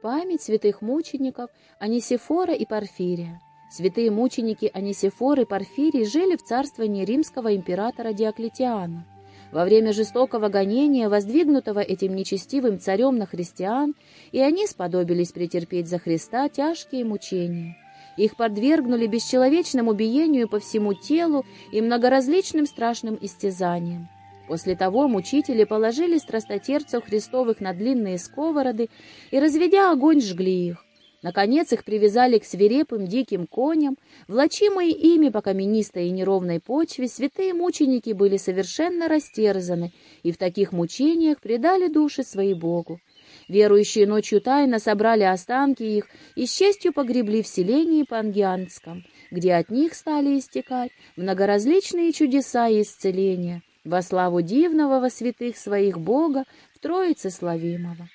Память святых мучеников Анисифора и Порфирия. Святые мученики Анисифор и Порфирий жили в царствовании римского императора Диоклетиана. Во время жестокого гонения, воздвигнутого этим нечестивым царем на христиан, и они сподобились претерпеть за Христа тяжкие мучения. Их подвергнули бесчеловечному биению по всему телу и многоразличным страшным истязаниям. После того мучители положили страстотерцев Христовых на длинные сковороды и, разведя огонь, жгли их. Наконец их привязали к свирепым диким коням, влачимые ими по каменистой и неровной почве, святые мученики были совершенно растерзаны и в таких мучениях предали души свои Богу. Верующие ночью тайно собрали останки их и с честью погребли в селении Пангианском, где от них стали истекать многоразличные чудеса и исцеления во славу дивного во святых своих Бога в Троице Славимого.